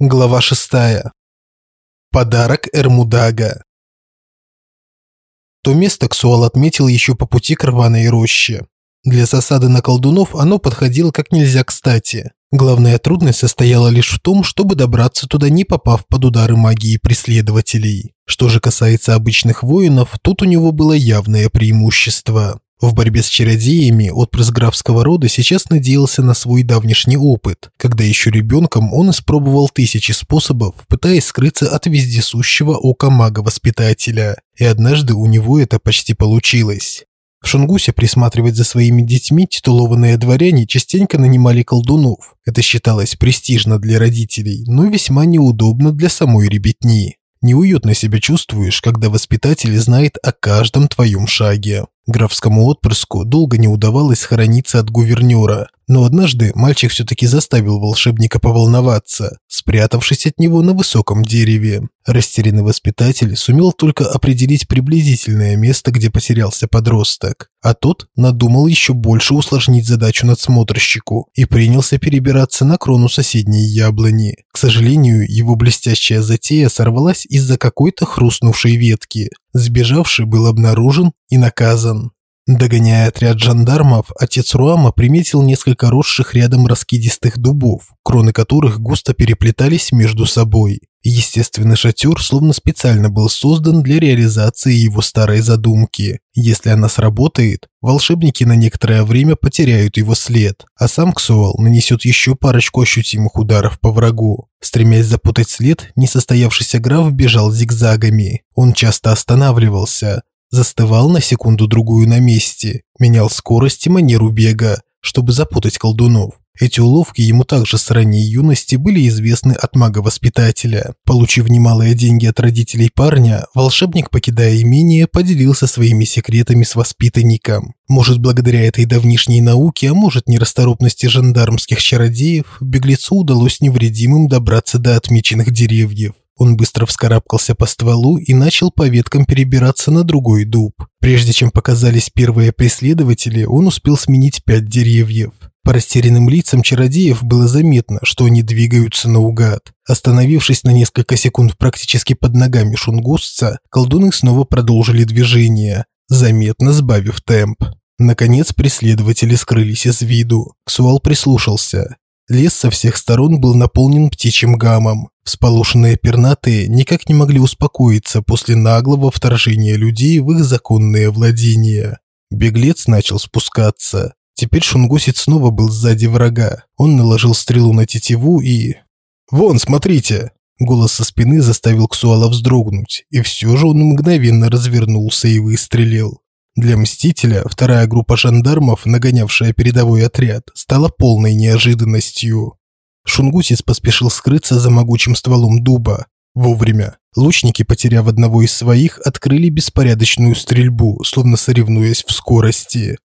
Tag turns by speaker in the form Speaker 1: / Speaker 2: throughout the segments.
Speaker 1: Глава 6. Подарок Эрмудага. То место Ксуал отметил еще по пути к рваной роще. Для засады на колдунов оно подходило как нельзя кстати. Главная трудность состояла лишь в том, чтобы добраться туда, не попав под удары магии преследователей. Что же касается обычных воинов, тут у него было явное преимущество. В борьбе с чародеями отпрыск графского рода сейчас надеялся на свой давнишний опыт, когда еще ребенком он испробовал тысячи способов, пытаясь скрыться от вездесущего ока мага-воспитателя, и однажды у него это почти получилось. В Шунгусе присматривать за своими детьми титулованные дворяне частенько нанимали колдунов. Это считалось престижно для родителей, но весьма неудобно для самой ребятни. Неуютно себя чувствуешь, когда воспитатель знает о каждом твоем шаге. Графскому отпрыску долго не удавалось схорониться от гувернера, но однажды мальчик все-таки заставил волшебника поволноваться, спрятавшись от него на высоком дереве. Растерянный воспитатель сумел только определить приблизительное место, где потерялся подросток, а тот надумал еще больше усложнить задачу надсмотрщику и принялся перебираться на крону соседней яблони. К сожалению, его блестящая затея сорвалась из-за какой-то хрустнувшей ветки. Сбежавший был обнаружен и наказан. Догоняя отряд жандармов, отец Руама приметил несколько росших рядом раскидистых дубов, кроны которых густо переплетались между собой. Естественный шатер словно специально был создан для реализации его старой задумки. Если она сработает, волшебники на некоторое время потеряют его след, а сам Ксуал нанесет еще парочку ощутимых ударов по врагу. Стремясь запутать след, несостоявшийся граф бежал зигзагами. Он часто останавливался, застывал на секунду-другую на месте, менял скорость и манеру бега, чтобы запутать колдунов. Эти уловки ему также с ранней юности были известны от мага-воспитателя. Получив немалые деньги от родителей парня, волшебник, покидая имение, поделился своими секретами с воспитанником. Может, благодаря этой давнишней науке, а может, нерасторопности жандармских чародеев, беглецу удалось невредимым добраться до отмеченных деревьев. Он быстро вскарабкался по стволу и начал по веткам перебираться на другой дуб. Прежде чем показались первые преследователи, он успел сменить пять деревьев. По растерянным лицам чародеев было заметно, что они двигаются наугад. Остановившись на несколько секунд практически под ногами шунгусца, колдуны снова продолжили движение, заметно сбавив темп. Наконец преследователи скрылись из виду. Ксуал прислушался. Лес со всех сторон был наполнен птичьим гамом. Всполошенные пернатые никак не могли успокоиться после наглого вторжения людей в их законные владения. Беглец начал спускаться. Теперь шунгусец снова был сзади врага. Он наложил стрелу на тетиву и... «Вон, смотрите!» Голос со спины заставил Ксуала вздрогнуть, и все же он мгновенно развернулся и выстрелил. Для Мстителя вторая группа жандармов, нагонявшая передовой отряд, стала полной неожиданностью. Шунгусец поспешил скрыться за могучим стволом дуба. Вовремя. Лучники, потеряв одного из своих, открыли беспорядочную стрельбу, словно соревнуясь в скорости.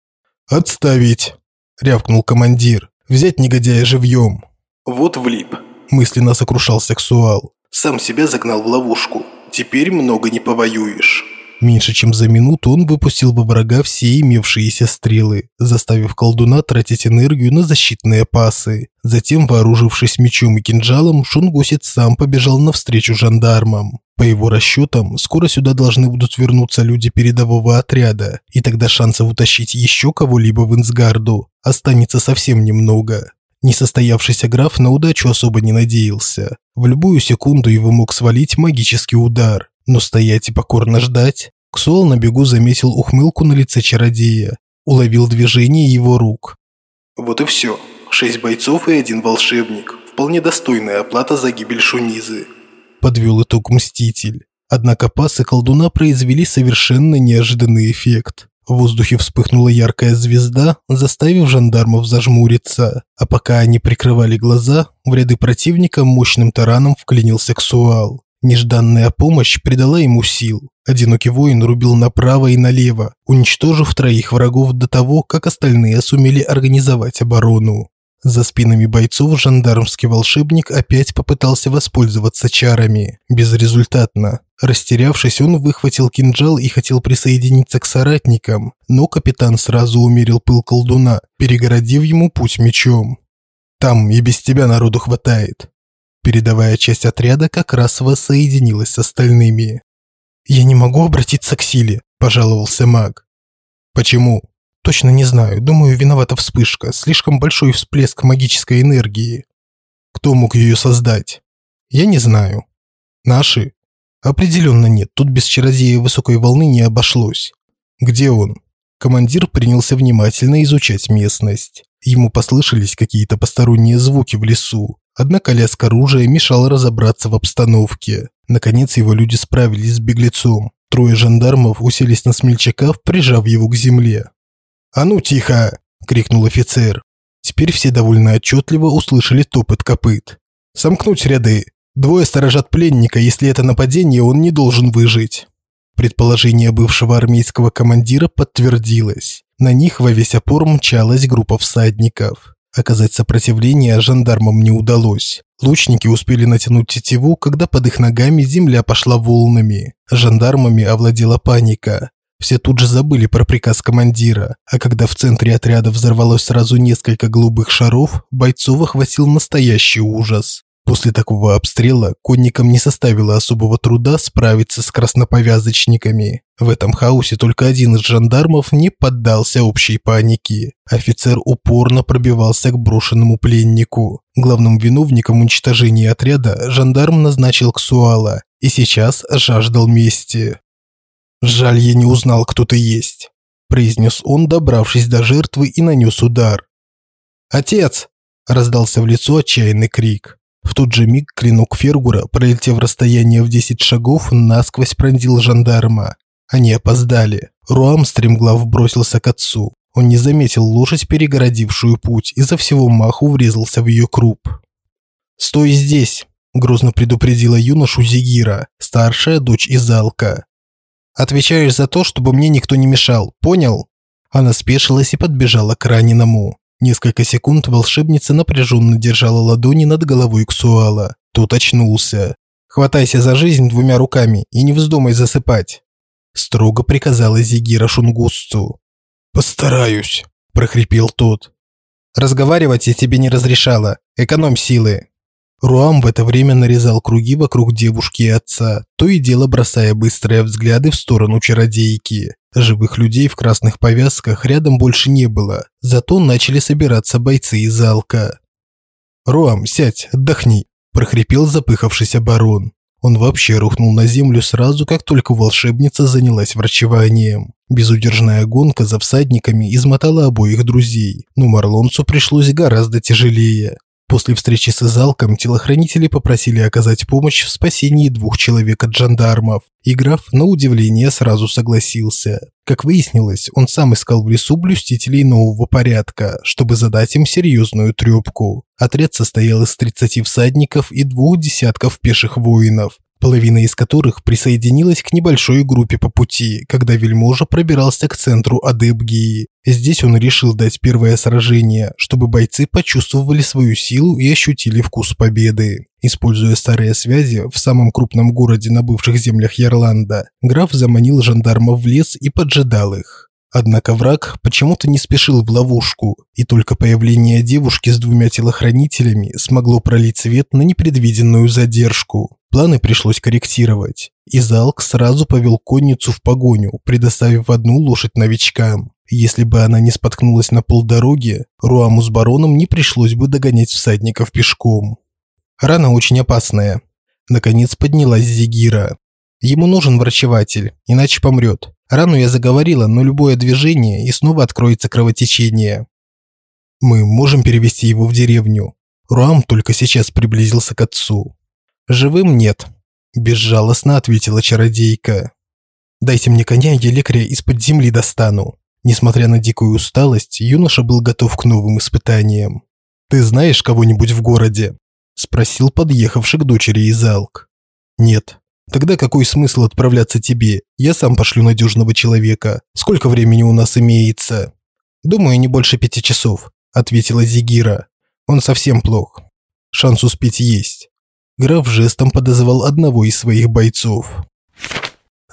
Speaker 1: «Отставить!» – рявкнул командир. «Взять негодяя живьем!»
Speaker 2: «Вот влип!»
Speaker 1: – мысленно сокрушал сексуал.
Speaker 2: «Сам себя загнал в ловушку. Теперь много не повоюешь».
Speaker 1: Меньше чем за минуту он выпустил во врага все имевшиеся стрелы, заставив колдуна тратить энергию на защитные пасы. Затем, вооружившись мечом и кинжалом, Шунгусец сам побежал навстречу жандармам. По его расчетам, скоро сюда должны будут вернуться люди передового отряда, и тогда шансов утащить еще кого-либо в Инсгарду останется совсем немного. Несостоявшийся граф на удачу особо не надеялся. В любую секунду его мог свалить магический удар, но стоять и покорно ждать? Ксуал на бегу заметил ухмылку на лице чародея, уловил движение его рук.
Speaker 2: «Вот и все. Шесть бойцов и один волшебник. Вполне достойная оплата за гибель Шунизы», –
Speaker 1: подвел итог Мститель. Однако пасы колдуна произвели совершенно неожиданный эффект. В воздухе вспыхнула яркая звезда, заставив жандармов зажмуриться. А пока они прикрывали глаза, в ряды противника мощным тараном вклинился Ксуал. Нежданная помощь придала ему сил. Одинокий воин рубил направо и налево, уничтожив троих врагов до того, как остальные сумели организовать оборону. За спинами бойцов жандармский волшебник опять попытался воспользоваться чарами. Безрезультатно. Растерявшись, он выхватил кинжал и хотел присоединиться к соратникам, но капитан сразу умерил пыл колдуна, перегородив ему путь мечом. «Там и без тебя народу хватает», Передовая часть отряда как раз воссоединилась с остальными. «Я не могу обратиться к силе», – пожаловался маг. «Почему?» «Точно не знаю. Думаю, виновата вспышка. Слишком большой всплеск магической энергии». «Кто мог ее создать?» «Я не знаю». «Наши?» «Определенно нет. Тут без чародея высокой волны не обошлось». «Где он?» Командир принялся внимательно изучать местность. Ему послышались какие-то посторонние звуки в лесу. Однако лязг оружия мешал разобраться в обстановке. Наконец его люди справились с беглецом. Трое жандармов уселись на смельчака, прижав его к земле. «А ну тихо!» – крикнул офицер. Теперь все довольно отчетливо услышали топот копыт. «Сомкнуть ряды! Двое сторожат пленника, если это нападение, он не должен выжить!» Предположение бывшего армейского командира подтвердилось. На них во весь опор мчалась группа всадников. Оказать сопротивление жандармам не удалось. Лучники успели натянуть тетиву, когда под их ногами земля пошла волнами. Жандармами овладела паника. Все тут же забыли про приказ командира, а когда в центре отряда взорвалось сразу несколько голубых шаров, бойцов охватил настоящий ужас. После такого обстрела конникам не составило особого труда справиться с красноповязочниками. В этом хаосе только один из жандармов не поддался общей панике. Офицер упорно пробивался к брошенному пленнику. Главным виновником уничтожения отряда жандарм назначил Ксуала и сейчас жаждал мести. «Жаль, я не узнал, кто ты есть», – произнес он, добравшись до жертвы и нанес удар. «Отец!» – раздался в лицо отчаянный крик. В тот же миг клинок Фергура, пролетев расстояние в 10 шагов, насквозь пронзил жандарма. Они опоздали. Руам стремглав бросился к отцу. Он не заметил лошадь, перегородившую путь, и за всего маху врезался в ее круп. «Стой здесь!» – грозно предупредила юношу Зигира, старшая дочь Изалка. «Отвечаешь за то, чтобы мне никто не мешал, понял?» Она спешилась и подбежала к раненому. Несколько секунд волшебница напряженно держала ладони над головой Ксуала. Тот очнулся. «Хватайся за жизнь двумя руками и не вздумай засыпать», – строго приказала Зигира Шунгусцу. «Постараюсь», – прохрипел тот. «Разговаривать я тебе не разрешала. Экономь силы». Руам в это время нарезал круги вокруг девушки и отца, то и дело бросая быстрые взгляды в сторону чародейки. Живых людей в красных повязках рядом больше не было, зато начали собираться бойцы из залка. «Руам, сядь, отдохни», – прохрипел запыхавшийся барон. Он вообще рухнул на землю сразу, как только волшебница занялась врачеванием. Безудержная гонка за всадниками измотала обоих друзей, но Марлонцу пришлось гораздо тяжелее. После встречи с Изалком телохранители попросили оказать помощь в спасении двух человек от жандармов, и граф, на удивление, сразу согласился. Как выяснилось, он сам искал в лесу блюстителей нового порядка, чтобы задать им серьезную трёпку. Отряд состоял из 30 всадников и двух десятков пеших воинов, половина из которых присоединилась к небольшой группе по пути, когда вельможа пробирался к центру Адебгии. Здесь он решил дать первое сражение, чтобы бойцы почувствовали свою силу и ощутили вкус победы. Используя старые связи в самом крупном городе на бывших землях Ярланда, граф заманил жандармов в лес и поджидал их. Однако враг почему-то не спешил в ловушку, и только появление девушки с двумя телохранителями смогло пролить свет на непредвиденную задержку. Планы пришлось корректировать. И Залк сразу повел конницу в погоню, предоставив одну лошадь новичкам. Если бы она не споткнулась на полдороги, Руаму с бароном не пришлось бы догонять всадников пешком. Рана очень опасная. Наконец поднялась Зигира. Ему нужен врачеватель, иначе помрет. Рану я заговорила, но любое движение и снова откроется кровотечение. Мы можем перевести его в деревню. Руам только сейчас приблизился к отцу. «Живым нет», – безжалостно ответила чародейка. «Дайте мне коня, я лекаря из-под земли достану». Несмотря на дикую усталость, юноша был готов к новым испытаниям. «Ты знаешь кого-нибудь в городе?» – спросил подъехавший к дочери Изалк. «Нет». «Тогда какой смысл отправляться тебе? Я сам пошлю надежного человека. Сколько времени у нас имеется?» «Думаю, не больше пяти часов», – ответила Зигира. «Он совсем плох. Шанс успеть есть». Граф жестом подозвал одного из своих бойцов.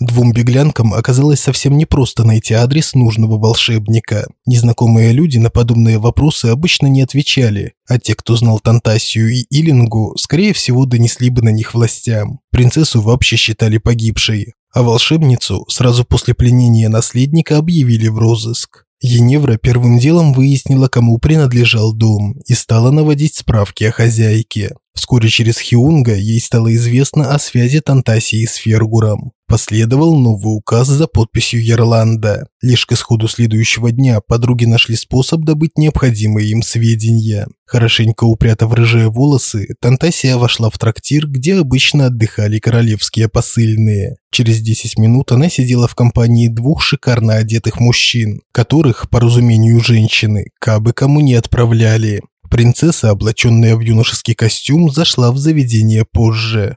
Speaker 1: Двум беглянкам оказалось совсем непросто найти адрес нужного волшебника. Незнакомые люди на подобные вопросы обычно не отвечали, а те, кто знал Тантасию и Илингу, скорее всего донесли бы на них властям. Принцессу вообще считали погибшей, а волшебницу сразу после пленения наследника объявили в розыск. Еневра первым делом выяснила, кому принадлежал дом, и стала наводить справки о хозяйке. Вскоре через Хиунга ей стало известно о связи Тантасии с Фергуром. Последовал новый указ за подписью Ярланда. Лишь к исходу следующего дня подруги нашли способ добыть необходимые им сведения. Хорошенько упрятав рыжие волосы, Тантасия вошла в трактир, где обычно отдыхали королевские посыльные. Через 10 минут она сидела в компании двух шикарно одетых мужчин, которых, по разумению женщины, кабы кому не отправляли. Принцесса, облаченная в юношеский костюм, зашла в заведение позже.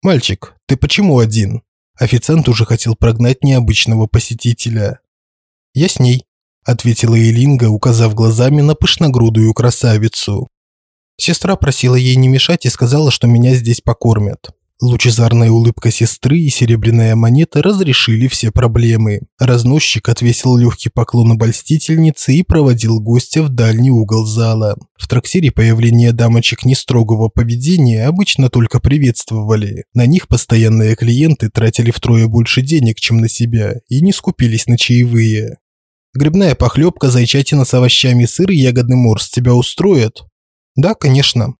Speaker 1: «Мальчик, ты почему один?» Официант уже хотел прогнать необычного посетителя. «Я с ней», – ответила Элинга, указав глазами на пышногрудую красавицу. Сестра просила ей не мешать и сказала, что меня здесь покормят. Лучезарная улыбка сестры и серебряная монета разрешили все проблемы. Разносчик отвесил легкий поклон обольстительнице и проводил гостя в дальний угол зала. В трактире появление дамочек не строгого поведения обычно только приветствовали. На них постоянные клиенты тратили втрое больше денег, чем на себя, и не скупились на чаевые. Грибная похлебка, зайчатина с овощами, сыр и ягодный морс тебя устроят? Да, конечно.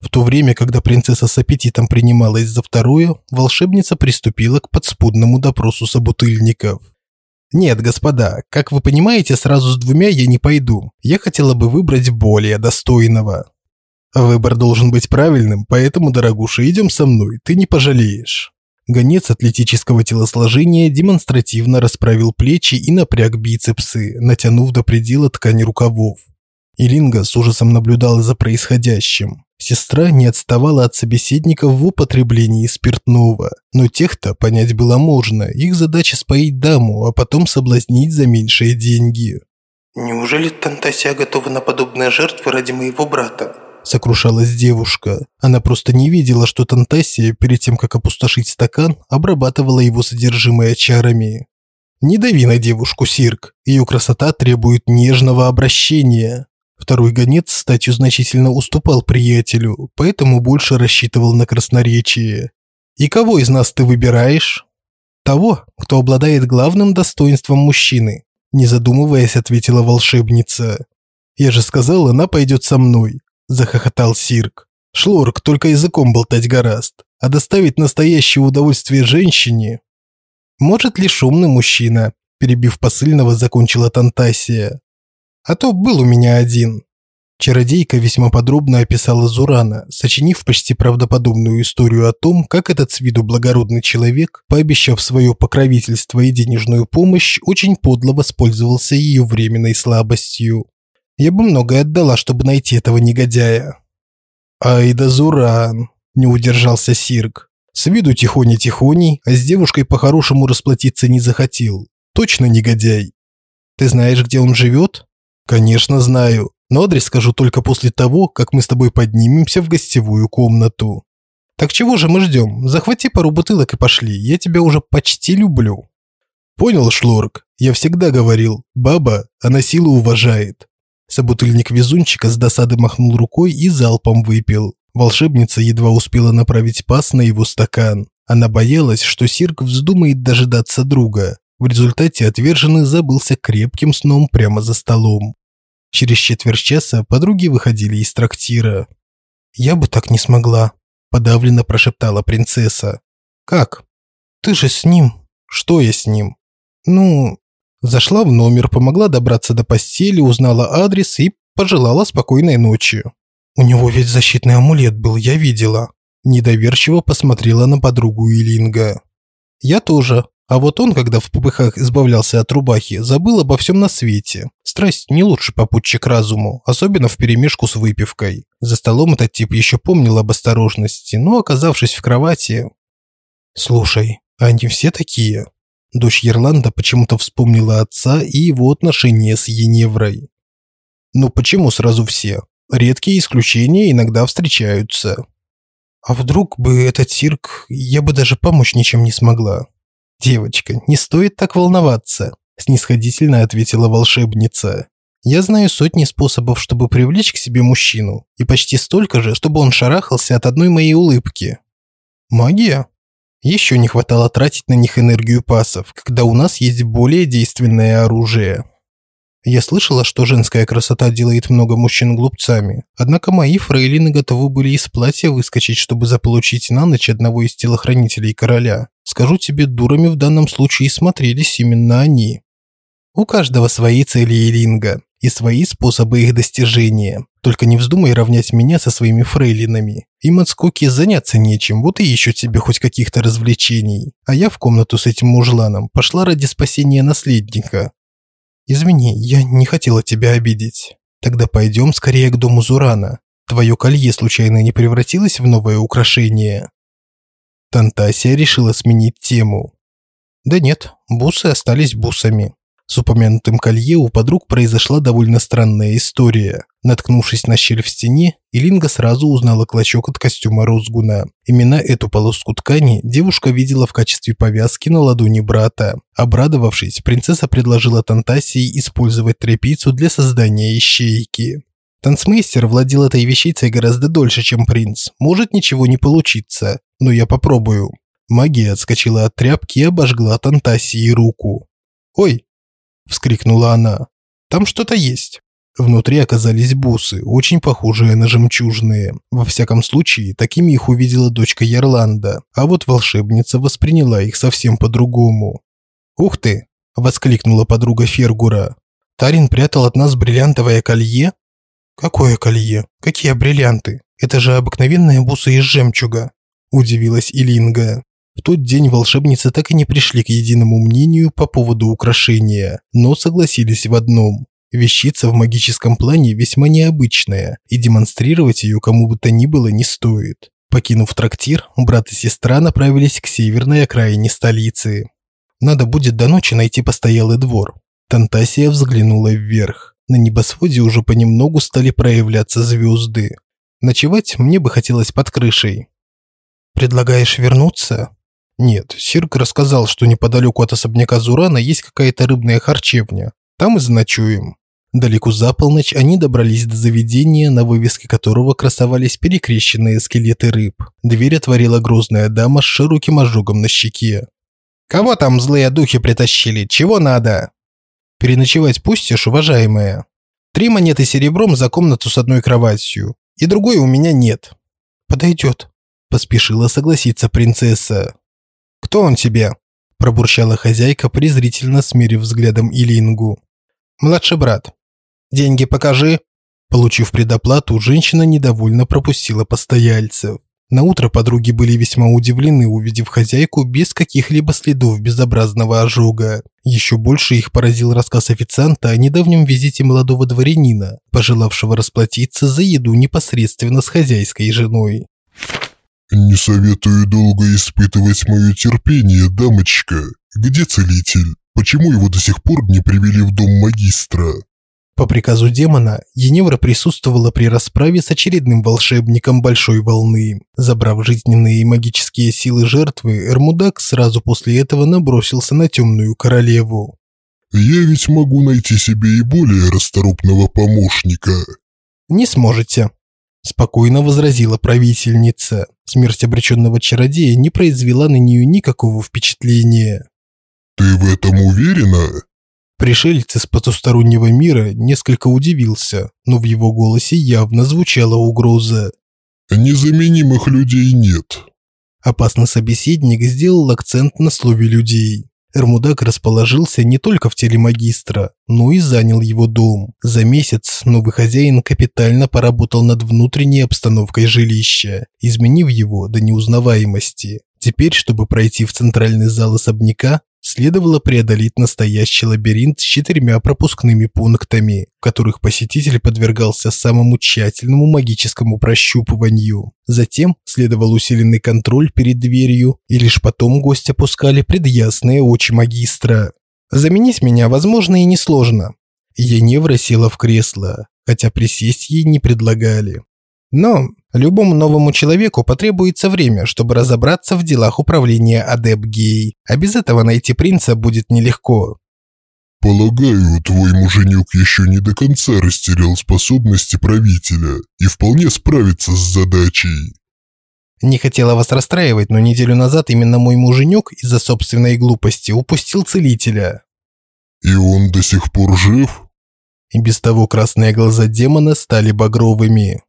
Speaker 1: В то время, когда принцесса с аппетитом принималась за второе, волшебница приступила к подспудному допросу собутыльников. «Нет, господа, как вы понимаете, сразу с двумя я не пойду. Я хотела бы выбрать более достойного. Выбор должен быть правильным, поэтому, дорогуша, идем со мной, ты не пожалеешь». Гонец атлетического телосложения демонстративно расправил плечи и напряг бицепсы, натянув до предела ткань рукавов. Илинга с ужасом наблюдала за происходящим. Сестра не отставала от собеседников в употреблении спиртного, но тех-то понять было можно, их задача споить даму, а потом соблазнить за меньшие деньги.
Speaker 2: «Неужели Тантася готова на подобные жертвы ради моего брата?»
Speaker 1: Сокрушалась девушка. Она просто не видела, что Тантасия, перед тем, как опустошить стакан, обрабатывала его содержимое чарами. Не дави на девушку, Сирк. Ее красота требует нежного обращения. Второй гонец статью значительно уступал приятелю, поэтому больше рассчитывал на красноречие. «И кого из нас ты выбираешь?» «Того, кто обладает главным достоинством мужчины», не задумываясь, ответила волшебница. «Я же сказал, она пойдет со мной», – захохотал Сирк. «Шлорк только языком болтать гораст, а доставить настоящее удовольствие женщине...» «Может ли шумный мужчина?» – перебив посыльного, закончила Тантасия. А то был у меня один. Чародейка весьма подробно описала Зурана, сочинив почти правдоподобную историю о том, как этот с виду благородный человек, пообещав свое покровительство и денежную помощь, очень подло воспользовался ее временной слабостью. Я бы многое отдала, чтобы найти этого негодяя. Ай да Зуран, не удержался Сирк. С виду тихоня-тихоней, а с девушкой по-хорошему расплатиться не захотел. Точно негодяй. Ты знаешь, где он живет? Конечно, знаю, но адрес скажу только после того, как мы с тобой поднимемся в гостевую комнату. Так чего же мы ждем? Захвати пару бутылок и пошли. Я тебя уже почти люблю. Понял, Шлорк? Я всегда говорил, баба, она силу уважает. Собутыльник везунчика с досады махнул рукой и залпом выпил. Волшебница едва успела направить пас на его стакан. Она боялась, что Сирк вздумает дожидаться друга. В результате отверженный забылся крепким сном прямо за столом. Через четверть часа подруги выходили из трактира. «Я бы так не смогла», – подавленно прошептала принцесса. «Как? Ты же с ним». «Что я с ним?» «Ну...» Зашла в номер, помогла добраться до постели, узнала адрес и пожелала спокойной ночи. «У него ведь защитный амулет был, я видела». Недоверчиво посмотрела на подругу Илинга. «Я тоже», а вот он, когда в попыхах избавлялся от рубахи, забыл обо всем на свете. Страсть не лучший попутчик разуму, особенно вперемешку с выпивкой. За столом этот тип еще помнил об осторожности, но, оказавшись в кровати... «Слушай, они все такие?» Дочь Ерланда почему-то вспомнила отца и его отношения с Еневрой. «Ну почему сразу все? Редкие исключения иногда встречаются». «А вдруг бы этот цирк, я бы даже помочь ничем не смогла?» Девочка, не стоит так волноваться, снисходительно ответила волшебница. Я знаю сотни способов, чтобы привлечь к себе мужчину, и почти столько же, чтобы он шарахался от одной моей улыбки. Магия? Еще не хватало тратить на них энергию пасов, когда у нас есть более действенное оружие. Я слышала, что женская красота делает много мужчин глупцами, однако мои фрейлины готовы были из платья выскочить, чтобы заполучить на ночь одного из телохранителей короля. Скажу тебе, дурами в данном случае смотрелись именно они. У каждого свои цели Иринга и свои способы их достижения. Только не вздумай равнять меня со своими фрейлинами. Им от скуки заняться нечем, вот и ищут себе хоть каких-то развлечений. А я в комнату с этим мужланом пошла ради спасения наследника. Извини, я не хотела тебя обидеть. Тогда пойдем скорее к дому Зурана. Твое колье случайно не превратилось в новое украшение? Тантасия решила сменить тему. Да нет, бусы остались бусами. С упомянутым колье у подруг произошла довольно странная история. Наткнувшись на щель в стене, Илинга сразу узнала клочок от костюма Розгуна. Именно эту полоску ткани девушка видела в качестве повязки на ладони брата. Обрадовавшись, принцесса предложила Тантасии использовать тряпицу для создания ищейки. Танцмейстер владел этой вещицей гораздо дольше, чем принц. Может ничего не получиться, но я попробую. Магия отскочила от тряпки и обожгла Тантасии руку. «Ой!» Вскрикнула она. Там что-то есть. Внутри оказались бусы, очень похожие на жемчужные. Во всяком случае, такими их увидела дочка Ярланда, а вот волшебница восприняла их совсем по-другому. «Ух ты!» – воскликнула подруга Фергура. «Тарин прятал от нас бриллиантовое колье?» «Какое колье? Какие бриллианты? Это же обыкновенные бусы из жемчуга!» – удивилась Илинга. В тот день волшебницы так и не пришли к единому мнению по поводу украшения, но согласились в одном. Вещица в магическом плане весьма необычная, и демонстрировать ее кому бы то ни было не стоит. Покинув трактир, брат и сестра направились к северной окраине столицы. Надо будет до ночи найти постоялый двор. Тантасия взглянула вверх. На небосводе уже понемногу стали проявляться звезды. Ночевать мне бы хотелось под крышей. «Предлагаешь вернуться?» Нет, Сирк рассказал, что неподалеку от особняка Зурана есть какая-то рыбная харчевня. Там и заночуем. Далеко за полночь они добрались до заведения, на вывеске которого красовались перекрещенные скелеты рыб. Дверь отворила грозная дама с широким ожогом на щеке. «Кого там злые духи притащили? Чего надо?» «Переночевать пустишь, уважаемая?» «Три монеты серебром за комнату с одной кроватью. И другой у меня нет». «Подойдет», – поспешила согласиться принцесса. «Кто он тебе?» – пробурчала хозяйка, презрительно смерив взглядом Илингу. «Младший брат. Деньги покажи». Получив предоплату, женщина недовольно пропустила постояльцев. На утро подруги были весьма удивлены, увидев хозяйку без каких-либо следов безобразного ожога. Еще больше их поразил рассказ официанта о недавнем визите молодого дворянина, пожелавшего расплатиться за еду непосредственно с хозяйской женой.
Speaker 3: «Не советую долго испытывать мое терпение, дамочка. Где целитель? Почему его до сих пор не привели в дом магистра?»
Speaker 1: По приказу демона, Еневра присутствовала при расправе с очередным волшебником Большой Волны. Забрав жизненные и магические силы жертвы, Эрмудак сразу после этого набросился на Темную Королеву.
Speaker 3: «Я ведь могу найти себе и более расторопного помощника».
Speaker 1: «Не сможете», – спокойно возразила правительница. Смерть обреченного чародея не произвела на нее никакого впечатления.
Speaker 3: «Ты в этом уверена?»
Speaker 1: Пришелец из потустороннего мира несколько удивился, но в его голосе явно звучала угроза.
Speaker 3: «Незаменимых людей нет».
Speaker 1: Опасный собеседник сделал акцент на слове «людей». Эрмудак расположился не только в теле магистра, но и занял его дом. За месяц новый хозяин капитально поработал над внутренней обстановкой жилища, изменив его до неузнаваемости. Теперь, чтобы пройти в центральный зал особняка, следовало преодолеть настоящий лабиринт с четырьмя пропускными пунктами, в которых посетитель подвергался самому тщательному магическому прощупыванию. Затем следовал усиленный контроль перед дверью, и лишь потом гость опускали пред ясные очи магистра. Заменить меня, возможно, и несложно. Еневра села в кресло, хотя присесть ей не предлагали. Но любому новому человеку потребуется время, чтобы разобраться в делах управления Адепгией, а без этого найти принца будет нелегко.
Speaker 3: Полагаю, твой муженек еще не до конца растерял способности правителя и вполне справится с задачей.
Speaker 1: Не хотела вас расстраивать, но неделю назад именно мой муженек из-за собственной глупости упустил целителя.
Speaker 3: И он до сих пор жив?
Speaker 1: И без того красные глаза демона стали багровыми.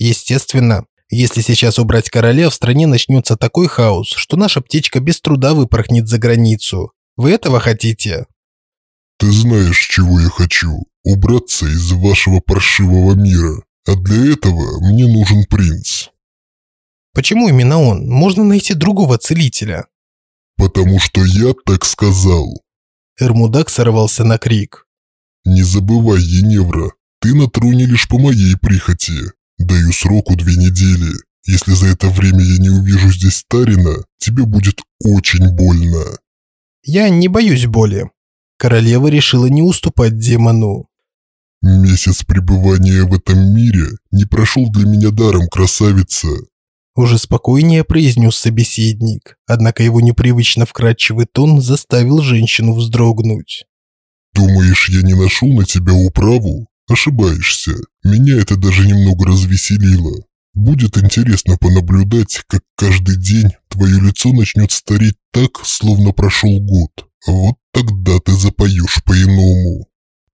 Speaker 1: Естественно, если сейчас убрать короля, в стране начнется такой хаос, что наша птичка без труда выпорхнет за границу. Вы этого хотите?
Speaker 3: Ты знаешь, чего я хочу. Убраться из вашего паршивого мира. А для этого мне нужен принц.
Speaker 1: Почему именно он? Можно найти другого целителя.
Speaker 3: Потому что я так сказал.
Speaker 1: Эрмудак сорвался на крик.
Speaker 3: Не забывай, Еневра, ты на троне лишь по моей прихоти. Даю сроку две недели. Если за это время я не увижу здесь Старина, тебе будет очень больно.
Speaker 1: Я не боюсь боли. Королева решила не уступать демону.
Speaker 3: Месяц пребывания в этом мире не прошел для меня даром, красавица.
Speaker 1: Уже спокойнее произнес собеседник, однако его непривычно вкрадчивый тон заставил женщину вздрогнуть.
Speaker 3: Думаешь, я не нашел на тебя управу? Ошибаешься. Меня это даже немного развеселило. Будет интересно понаблюдать, как каждый день твое лицо начнет стареть так, словно прошел год. Вот тогда ты запоешь по-иному.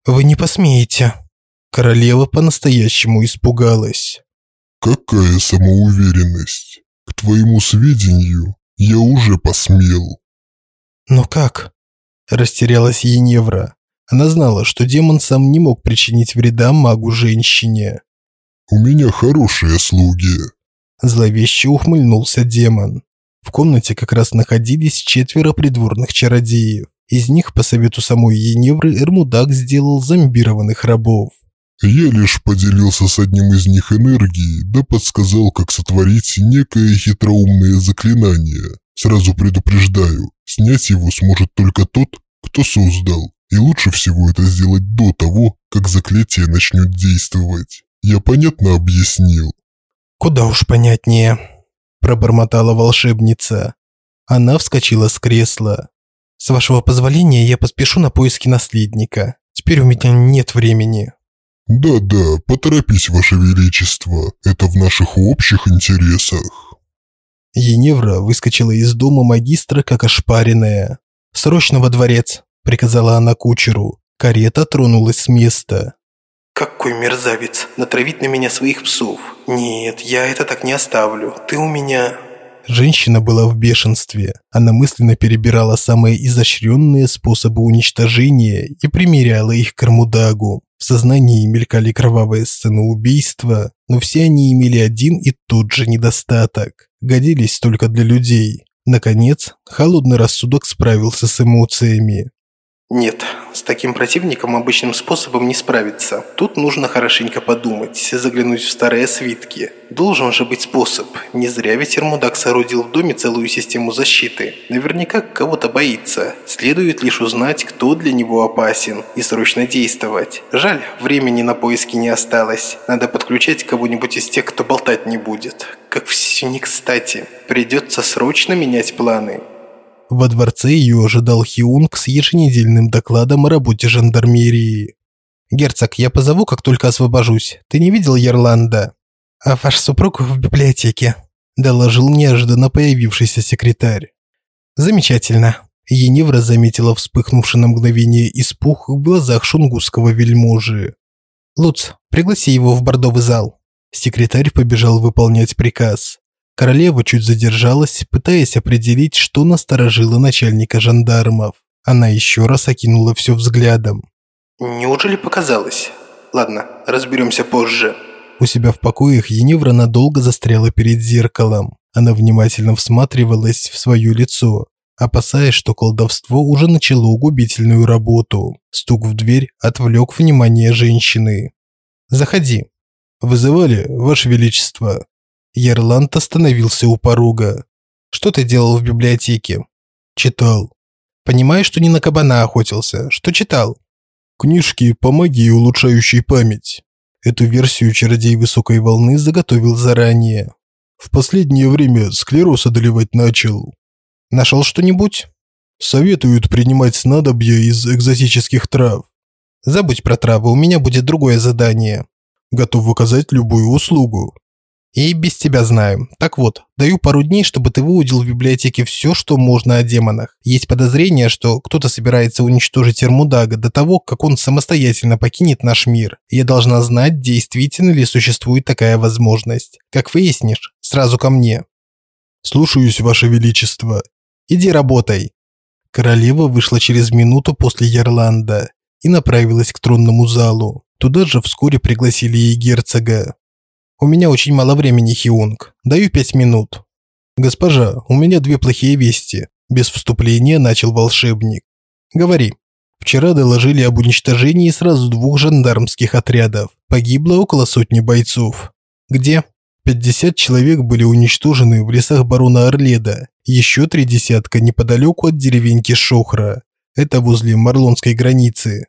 Speaker 1: Вы не посмеете. Королева по-настоящему испугалась.
Speaker 3: Какая самоуверенность. К твоему сведению, я уже посмел.
Speaker 1: Но как? Растерялась Еневра. Она знала, что демон сам не мог причинить вреда магу-женщине.
Speaker 3: «У меня хорошие слуги», –
Speaker 1: зловеще ухмыльнулся демон. В комнате как раз находились четверо придворных чародеев. Из них, по совету самой Еневры, Эрмудак сделал зомбированных рабов.
Speaker 3: Я лишь поделился с одним из них энергией, да подсказал, как сотворить некое хитроумное заклинание. Сразу предупреждаю, снять его сможет только тот, кто создал. И лучше всего это сделать до того, как заклятие начнет действовать. Я понятно объяснил?
Speaker 1: Куда уж понятнее пробормотала волшебница. Она вскочила с кресла. С вашего позволения я поспешу на поиски наследника. Теперь у меня нет времени.
Speaker 3: Да-да, поторопись, ваше величество. Это в наших общих интересах.
Speaker 1: Еневра выскочила из дома магистра как ошпаренная. «Срочно во дворец!» – приказала она кучеру. Карета тронулась с места.
Speaker 2: «Какой мерзавец! Натравить на меня своих псов! Нет, я это так не оставлю. Ты у меня...»
Speaker 1: Женщина была в бешенстве. Она мысленно перебирала самые изощренные способы уничтожения и примеряла их к Армудагу. В сознании мелькали кровавые сцены убийства, но все они имели один и тот же недостаток. Годились только для людей. Наконец, холодный рассудок справился с эмоциями.
Speaker 2: Нет, с таким противником обычным способом не справиться. Тут нужно хорошенько подумать, заглянуть в старые свитки. Должен же быть способ. Не зря ведь Эрмудак соорудил в доме целую систему защиты. Наверняка кого-то боится. Следует лишь узнать, кто для него опасен, и срочно действовать. Жаль, времени на поиски не осталось. Надо подключать кого-нибудь из тех, кто болтать не будет. Как все не кстати. Придется срочно менять планы.
Speaker 1: Во дворце ее ожидал Хиунг с еженедельным докладом о работе жандармерии. «Герцог, я позову, как только освобожусь. Ты не видел Ерланда?» «А ваш супруг в библиотеке», – доложил неожиданно появившийся секретарь. «Замечательно». Еневра заметила вспыхнувший на мгновение испуг в глазах шунгусского вельможи. «Луц, пригласи его в бордовый зал». Секретарь побежал выполнять приказ. Королева чуть задержалась, пытаясь определить, что насторожило начальника жандармов. Она еще раз окинула все взглядом.
Speaker 2: «Неужели показалось? Ладно, разберемся позже».
Speaker 1: У себя в покоях Еневра надолго застряла перед зеркалом. Она внимательно всматривалась в свое лицо, опасаясь, что колдовство уже начало губительную работу. Стук в дверь отвлек внимание женщины. «Заходи». «Вызывали, Ваше Величество?» Ерланд остановился у порога. «Что ты делал в библиотеке?» «Читал». «Понимаешь, что не на кабана охотился. Что читал?» «Книжки по магии, улучшающей память». Эту версию чародей высокой волны заготовил заранее. В последнее время склероз одолевать начал. Нашел что-нибудь? Советуют принимать снадобья из экзотических трав. Забудь про травы, у меня будет другое задание. Готов оказать любую услугу. И без тебя знаю. Так вот, даю пару дней, чтобы ты выудил в библиотеке все, что можно о демонах. Есть подозрение, что кто-то собирается уничтожить Эрмудага до того, как он самостоятельно покинет наш мир. Я должна знать, действительно ли существует такая возможность. Как выяснишь, сразу ко мне. Слушаюсь, Ваше Величество. Иди работай. Королева вышла через минуту после Ярланда и направилась к тронному залу. Туда же вскоре пригласили и герцога. «У меня очень мало времени, Хиунг. Даю пять минут». «Госпожа, у меня две плохие вести», – без вступления начал волшебник. «Говори». Вчера доложили об уничтожении сразу двух жандармских отрядов. Погибло около сотни бойцов. Где? 50 человек были уничтожены в лесах барона Орледа. Еще три десятка неподалеку от деревеньки Шохра. Это возле Марлонской границы.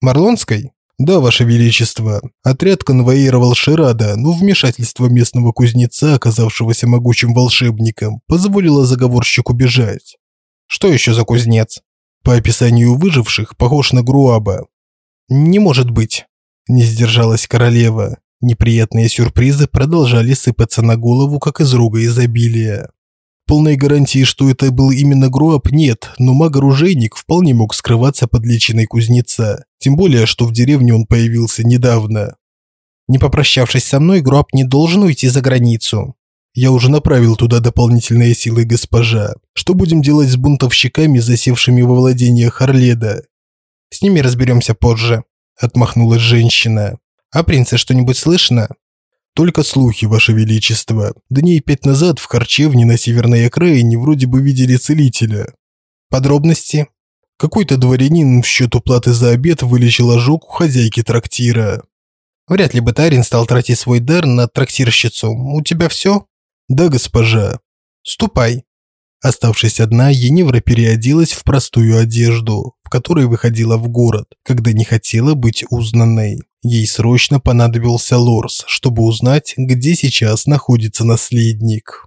Speaker 1: Марлонской? «Да, Ваше Величество, отряд конвоировал Ширада, но вмешательство местного кузнеца, оказавшегося могучим волшебником, позволило заговорщику бежать». «Что еще за кузнец?» «По описанию выживших, похож на Груаба». «Не может быть», – не сдержалась королева. Неприятные сюрпризы продолжали сыпаться на голову, как из руга изобилия. Полной гарантии, что это был именно Груап, нет, но маг-оружейник вполне мог скрываться под личиной кузнеца, тем более, что в деревне он появился недавно. Не попрощавшись со мной, Груап не должен уйти за границу. Я уже направил туда дополнительные силы госпожа. Что будем делать с бунтовщиками, засевшими во владениях Орледа? С ними разберемся позже, отмахнулась женщина. А принца что-нибудь слышно? Только слухи, ваше величество. Дней пять назад в харчевне на северной окраине вроде бы видели целителя. Подробности? Какой-то дворянин в счет уплаты за обед вылечил ожог у хозяйки трактира. Вряд ли бы Тарин стал тратить свой дар на трактирщицу. У тебя все? Да, госпожа. Ступай. Оставшись одна, Еневра переоделась в простую одежду, в которой выходила в город, когда не хотела быть узнанной. Ей срочно понадобился Лорс, чтобы узнать, где сейчас находится наследник.